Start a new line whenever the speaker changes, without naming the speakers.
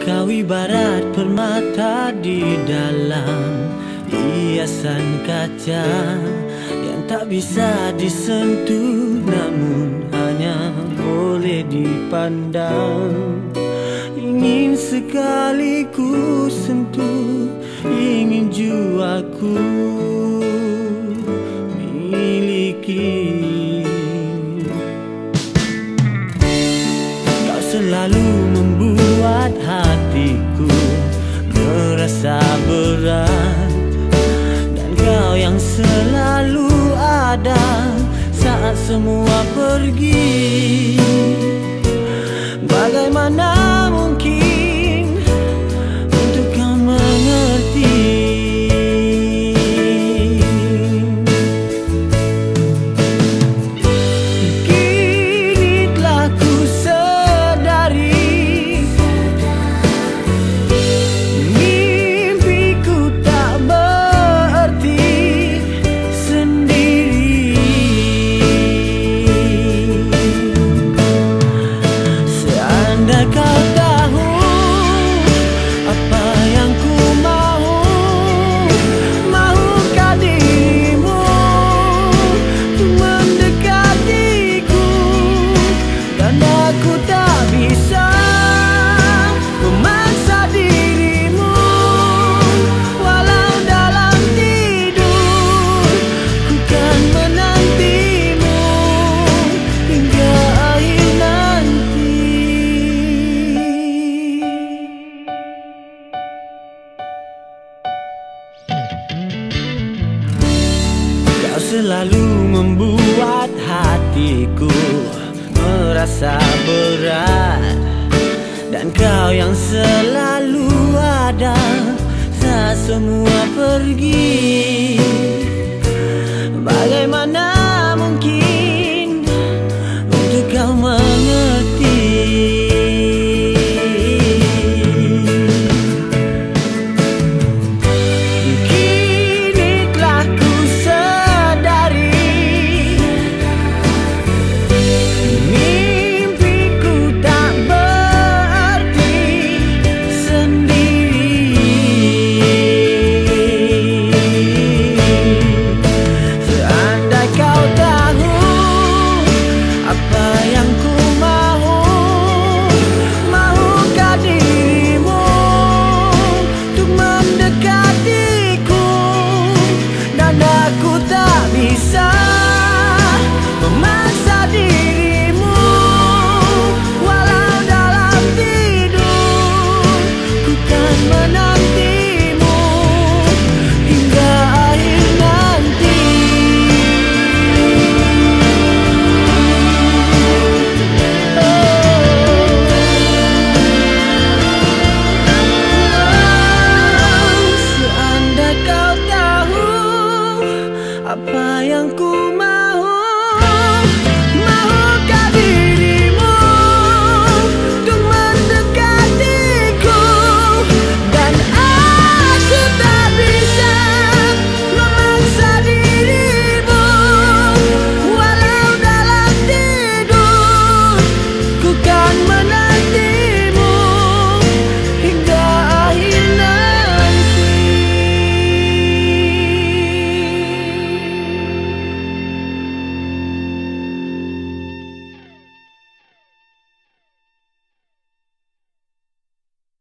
Kau ibarat permata di dalam hiasan kaca Yang tak bisa disentuh namun hanya boleh dipandang. Ingin sekali ku sentuh, ingin jua ku miliki. semua pergi. Bagaimana selalu membuat hatiku merasa berat. Dan kau yang selalu ada saat semua pergi. 发扬